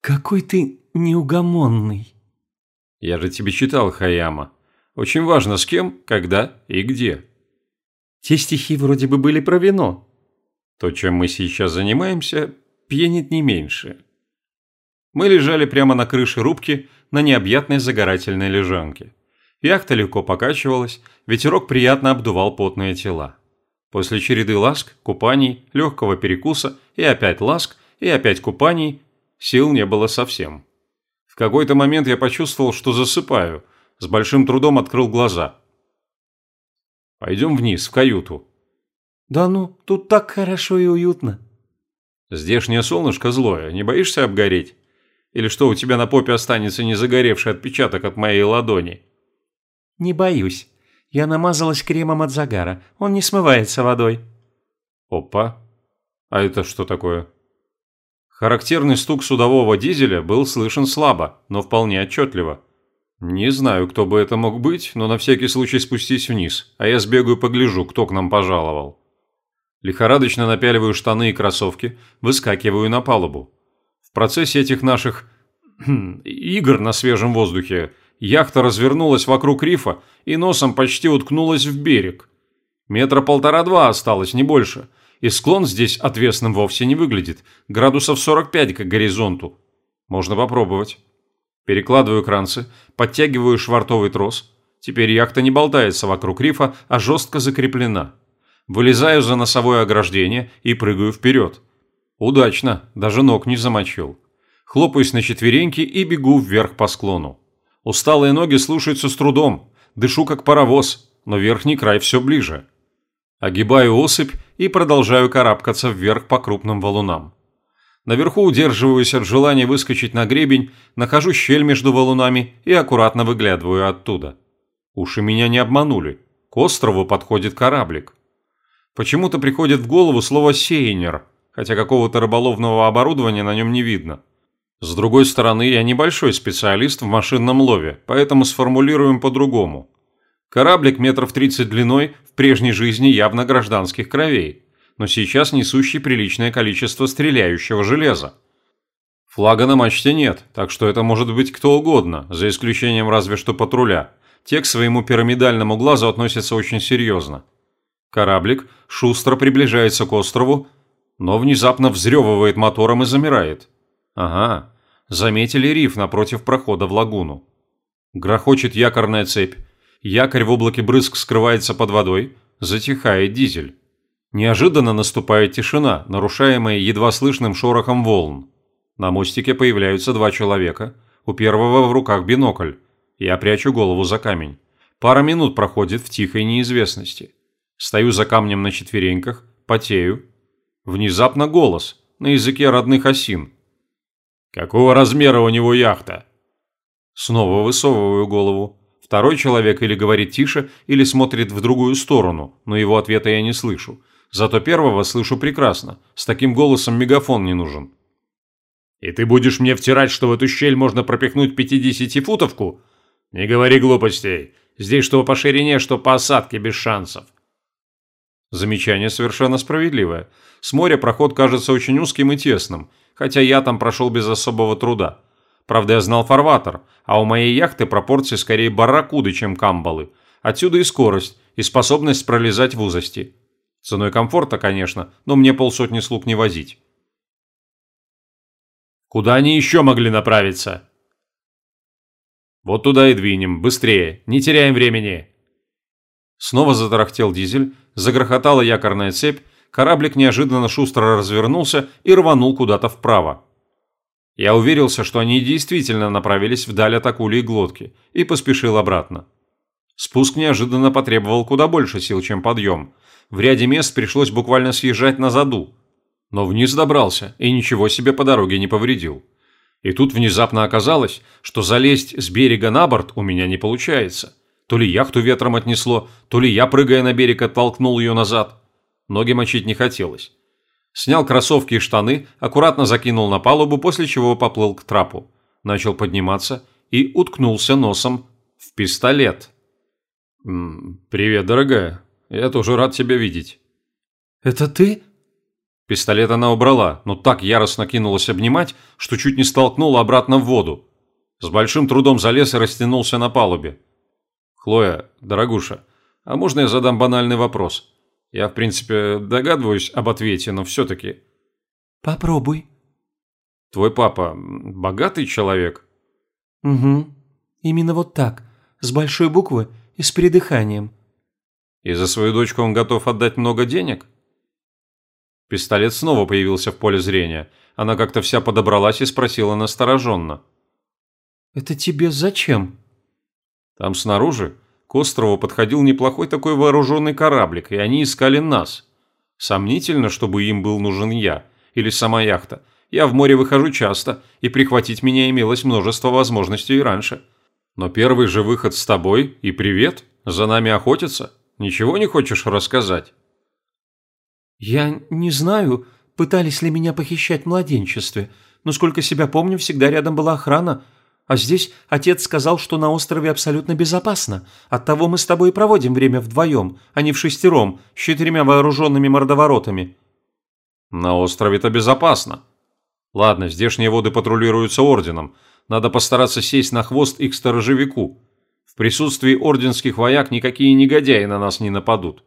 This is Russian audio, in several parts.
Какой ты неугомонный. Я же тебе читал, Хаяма. Очень важно с кем, когда и где. Те стихи вроде бы были про вино. То, чем мы сейчас занимаемся, пьянит не меньше. Мы лежали прямо на крыше рубки на необъятной загорательной лежанке. Яхта легко покачивалась, ветерок приятно обдувал потные тела. После череды ласк, купаний, легкого перекуса и опять ласк, и опять купаний, сил не было совсем. В какой-то момент я почувствовал, что засыпаю, с большим трудом открыл глаза. «Пойдем вниз, в каюту». «Да ну, тут так хорошо и уютно». «Здешнее солнышко злое, не боишься обгореть? Или что, у тебя на попе останется не загоревший отпечаток от моей ладони?» «Не боюсь. Я намазалась кремом от загара. Он не смывается водой». «Опа. А это что такое?» Характерный стук судового дизеля был слышен слабо, но вполне отчетливо. Не знаю, кто бы это мог быть, но на всякий случай спустись вниз, а я сбегаю погляжу, кто к нам пожаловал. Лихорадочно напяливаю штаны и кроссовки, выскакиваю на палубу. В процессе этих наших хм, игр на свежем воздухе яхта развернулась вокруг рифа и носом почти уткнулась в берег. Метра полтора-два осталось, не больше, и склон здесь отвесным вовсе не выглядит, градусов 45 к горизонту. Можно попробовать. Перекладываю кранцы, подтягиваю швартовый трос. Теперь яхта не болтается вокруг рифа, а жестко закреплена. Вылезаю за носовое ограждение и прыгаю вперед. Удачно, даже ног не замочил. Хлопаюсь на четвереньки и бегу вверх по склону. Усталые ноги слушаются с трудом, дышу как паровоз, но верхний край все ближе. Огибаю осыпь и продолжаю карабкаться вверх по крупным валунам. Наверху удерживаюсь от желания выскочить на гребень, нахожу щель между валунами и аккуратно выглядываю оттуда. Уши меня не обманули. К острову подходит кораблик. Почему-то приходит в голову слово «сейнер», хотя какого-то рыболовного оборудования на нем не видно. С другой стороны, я небольшой специалист в машинном лове, поэтому сформулируем по-другому. Кораблик метров 30 длиной в прежней жизни явно гражданских кровей, но сейчас несущий приличное количество стреляющего железа. Флага на мачте нет, так что это может быть кто угодно, за исключением разве что патруля. Те к своему пирамидальному глазу относятся очень серьезно. Кораблик шустро приближается к острову, но внезапно взрёвывает мотором и замирает. Ага, заметили риф напротив прохода в лагуну. Грохочет якорная цепь. Якорь в облаке брызг скрывается под водой. Затихает дизель. Неожиданно наступает тишина, нарушаемая едва слышным шорохом волн. На мостике появляются два человека. У первого в руках бинокль. Я прячу голову за камень. Пара минут проходит в тихой неизвестности. Стою за камнем на четвереньках, потею. Внезапно голос на языке родных осин. «Какого размера у него яхта?» Снова высовываю голову. Второй человек или говорит тише, или смотрит в другую сторону, но его ответа я не слышу. Зато первого слышу прекрасно. С таким голосом мегафон не нужен. «И ты будешь мне втирать, что в эту щель можно пропихнуть 50-футовку? Не говори глупостей. Здесь что по ширине, что по осадке без шансов. Замечание совершенно справедливое. С моря проход кажется очень узким и тесным, хотя я там прошел без особого труда. Правда, я знал фарватер, а у моей яхты пропорции скорее барракуды, чем камбалы. Отсюда и скорость, и способность пролезать в узости. Ценой комфорта, конечно, но мне полсотни слуг не возить. Куда они еще могли направиться? Вот туда и двинем, быстрее, не теряем времени. Снова затарахтел дизель, загрохотала якорная цепь, кораблик неожиданно шустро развернулся и рванул куда-то вправо. Я уверился, что они действительно направились вдаль от акули и глотки, и поспешил обратно. Спуск неожиданно потребовал куда больше сил, чем подъем. В ряде мест пришлось буквально съезжать на заду. Но вниз добрался и ничего себе по дороге не повредил. И тут внезапно оказалось, что залезть с берега на борт у меня не получается. То ли яхту ветром отнесло, то ли я, прыгая на берег, оттолкнул ее назад. Ноги мочить не хотелось. Снял кроссовки и штаны, аккуратно закинул на палубу, после чего поплыл к трапу. Начал подниматься и уткнулся носом в пистолет. «Привет, дорогая. Я тоже рад тебя видеть». «Это ты?» Пистолет она убрала, но так яростно кинулась обнимать, что чуть не столкнула обратно в воду. С большим трудом залез и растянулся на палубе. «Хлоя, дорогуша, а можно я задам банальный вопрос? Я, в принципе, догадываюсь об ответе, но все-таки...» «Попробуй». «Твой папа богатый человек?» «Угу. Именно вот так. С большой буквы и с придыханием». «И за свою дочку он готов отдать много денег?» Пистолет снова появился в поле зрения. Она как-то вся подобралась и спросила настороженно. «Это тебе зачем?» Там снаружи к острову подходил неплохой такой вооруженный кораблик, и они искали нас. Сомнительно, чтобы им был нужен я или сама яхта. Я в море выхожу часто, и прихватить меня имелось множество возможностей и раньше. Но первый же выход с тобой и привет, за нами охотятся. Ничего не хочешь рассказать? «Я не знаю, пытались ли меня похищать в младенчестве, но сколько себя помню, всегда рядом была охрана. А здесь отец сказал, что на острове абсолютно безопасно. Оттого мы с тобой и проводим время вдвоем, а не в шестером, с четырьмя вооруженными мордоворотами». «На острове-то безопасно. Ладно, здешние воды патрулируются орденом. Надо постараться сесть на хвост их сторожевику. В присутствии орденских вояк никакие негодяи на нас не нападут.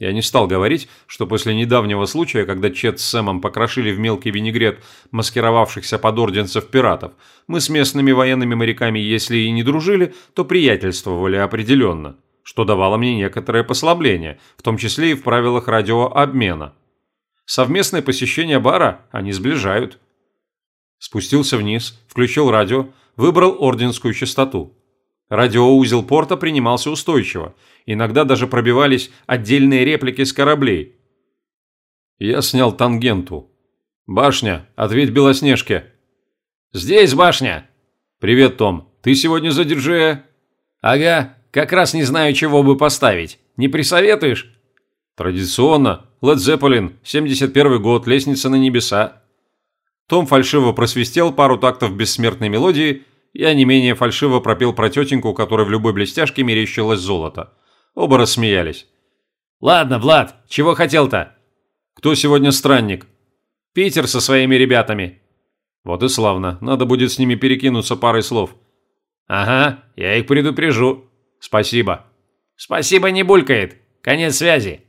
Я не стал говорить, что после недавнего случая, когда Чет с Сэмом покрошили в мелкий винегрет маскировавшихся под орденцев пиратов, мы с местными военными моряками, если и не дружили, то приятельствовали определенно, что давало мне некоторое послабление, в том числе и в правилах радиообмена. Совместное посещение бара они сближают. Спустился вниз, включил радио, выбрал орденскую частоту. Радиоузел порта принимался устойчиво, иногда даже пробивались отдельные реплики с кораблей. Я снял тангенту. «Башня, ответь Белоснежке». «Здесь башня!» «Привет, Том. Ты сегодня задержи...» «Ага, как раз не знаю, чего бы поставить. Не присоветуешь?» «Традиционно. Led Zeppelin, 71 год, лестница на небеса». Том фальшиво просвистел пару тактов бессмертной мелодии я не менее фальшиво пропел про тетеньку, которой в любой блестяшке мерещилось золото. Оба рассмеялись. «Ладно, Влад, чего хотел-то?» «Кто сегодня странник?» «Питер со своими ребятами». «Вот и славно. Надо будет с ними перекинуться парой слов». «Ага, я их предупрежу. Спасибо». «Спасибо не булькает. Конец связи».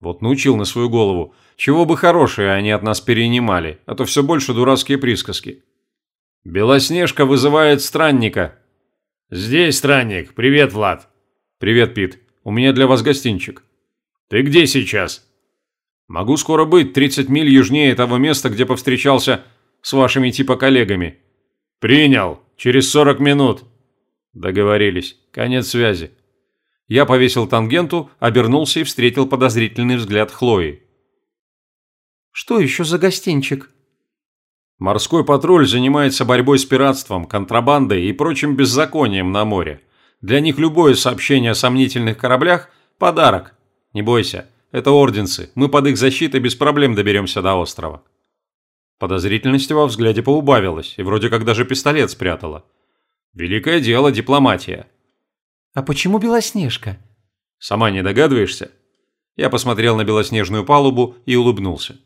Вот научил на свою голову. Чего бы хорошее они от нас перенимали, а то все больше дурацкие присказки. «Белоснежка вызывает странника». «Здесь странник. Привет, Влад». «Привет, Пит. У меня для вас гостинчик». «Ты где сейчас?» «Могу скоро быть 30 миль южнее того места, где повстречался с вашими типа коллегами». «Принял. Через 40 минут». Договорились. Конец связи. Я повесил тангенту, обернулся и встретил подозрительный взгляд Хлои. «Что еще за гостинчик?» Морской патруль занимается борьбой с пиратством, контрабандой и прочим беззаконием на море. Для них любое сообщение о сомнительных кораблях – подарок. Не бойся, это орденцы, мы под их защитой без проблем доберемся до острова. Подозрительность во взгляде поубавилась, и вроде как даже пистолет спрятала. Великое дело дипломатия. «А почему Белоснежка?» «Сама не догадываешься?» Я посмотрел на белоснежную палубу и улыбнулся.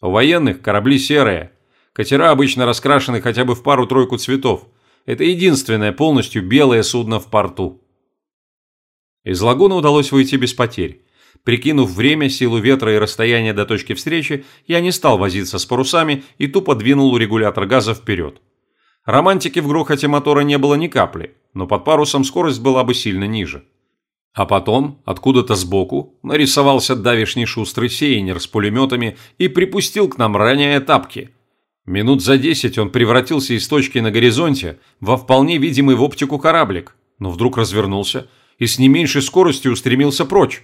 У военных корабли серые, Катера обычно раскрашены хотя бы в пару-тройку цветов. Это единственное полностью белое судно в порту. Из лагуны удалось выйти без потерь. Прикинув время, силу ветра и расстояние до точки встречи, я не стал возиться с парусами и тупо двинул регулятор газа вперед. Романтики в грохоте мотора не было ни капли, но под парусом скорость была бы сильно ниже. А потом, откуда-то сбоку, нарисовался давишний шустрый сейнер с пулеметами и припустил к нам ранее тапки – Минут за десять он превратился из точки на горизонте во вполне видимый в оптику кораблик, но вдруг развернулся и с не меньшей скоростью устремился прочь.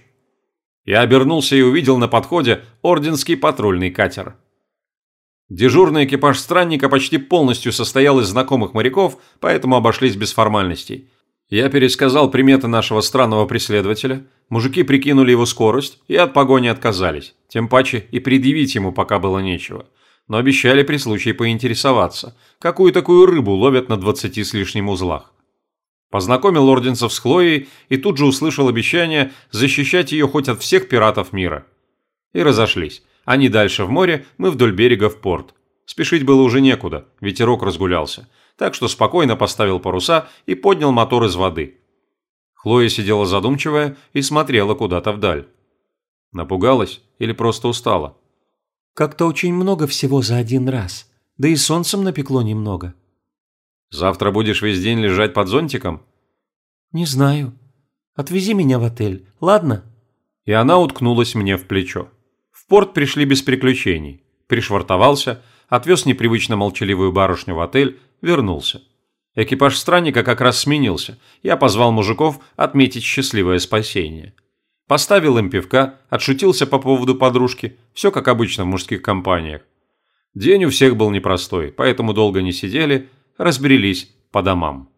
Я обернулся и увидел на подходе орденский патрульный катер. Дежурный экипаж странника почти полностью состоял из знакомых моряков, поэтому обошлись без формальностей. Я пересказал приметы нашего странного преследователя, мужики прикинули его скорость и от погони отказались, тем паче и предъявить ему пока было нечего – но обещали при случае поинтересоваться, какую такую рыбу ловят на двадцати с лишним узлах. Познакомил орденцев с Хлоей и тут же услышал обещание защищать ее хоть от всех пиратов мира. И разошлись, не дальше в море мы вдоль берега в порт. Спешить было уже некуда, ветерок разгулялся, так что спокойно поставил паруса и поднял мотор из воды. Хлоя сидела задумчивая и смотрела куда-то вдаль. Напугалась или просто устала? «Как-то очень много всего за один раз. Да и солнцем напекло немного». «Завтра будешь весь день лежать под зонтиком?» «Не знаю. Отвези меня в отель, ладно?» И она уткнулась мне в плечо. В порт пришли без приключений. Пришвартовался, отвез непривычно молчаливую барышню в отель, вернулся. Экипаж странника как раз сменился. Я позвал мужиков отметить счастливое спасение. Поставил им пивка, отшутился по поводу подружки. Все как обычно в мужских компаниях. День у всех был непростой, поэтому долго не сидели, разбрелись по домам.